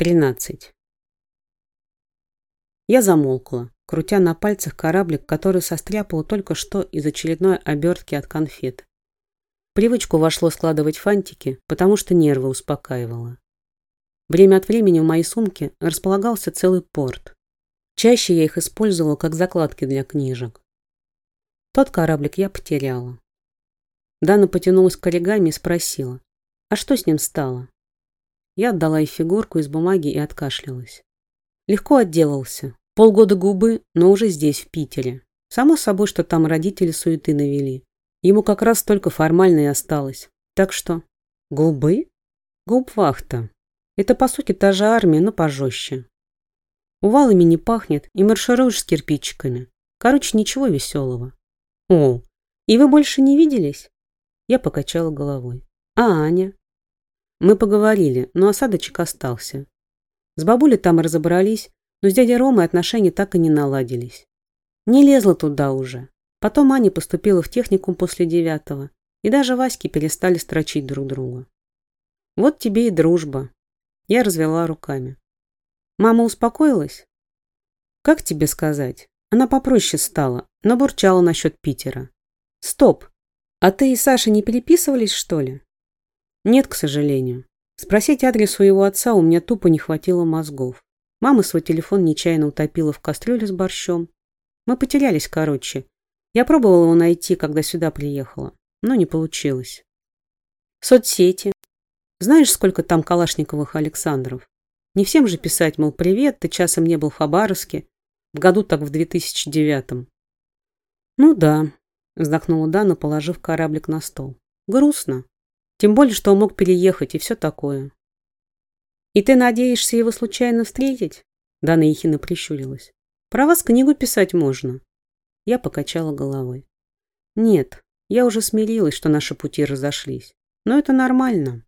13. Я замолкла, крутя на пальцах кораблик, который состряпал только что из очередной обертки от конфет. Привычку вошло складывать фантики, потому что нервы успокаивало. Время от времени в моей сумке располагался целый порт. Чаще я их использовала как закладки для книжек. Тот кораблик я потеряла. Дана потянулась к оригами и спросила, а что с ним стало? Я отдала ей фигурку из бумаги и откашлялась. Легко отделался. Полгода губы, но уже здесь, в Питере. Само собой, что там родители суеты навели. Ему как раз только формально и осталось. Так что... Губы? Губвахта. Это, по сути, та же армия, но пожестче. Увалами не пахнет и маршируешь с кирпичиками. Короче, ничего веселого. О, и вы больше не виделись? Я покачала головой. А Аня? Мы поговорили, но осадочек остался. С бабулей там разобрались, но с дядей Ромой отношения так и не наладились. Не лезла туда уже. Потом Аня поступила в техникум после девятого, и даже Васьки перестали строчить друг друга. Вот тебе и дружба. Я развела руками. Мама успокоилась? Как тебе сказать? Она попроще стала, но бурчала насчет Питера. Стоп! А ты и Саша не переписывались, что ли? Нет, к сожалению. Спросить адрес своего отца у меня тупо не хватило мозгов. Мама свой телефон нечаянно утопила в кастрюле с борщом. Мы потерялись, короче. Я пробовала его найти, когда сюда приехала, но не получилось. Соцсети. Знаешь, сколько там Калашниковых Александров? Не всем же писать, мол, привет, ты часом не был в Хабаровске. В году так в 2009-м. Ну да, вздохнула Дана, положив кораблик на стол. Грустно. Тем более, что он мог переехать и все такое. «И ты надеешься его случайно встретить?» Дана ехидно прищурилась. «Про вас книгу писать можно». Я покачала головой. «Нет, я уже смирилась, что наши пути разошлись. Но это нормально.